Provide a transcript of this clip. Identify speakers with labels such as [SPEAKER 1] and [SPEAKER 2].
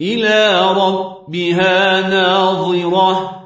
[SPEAKER 1] إلى ربها ناظرة.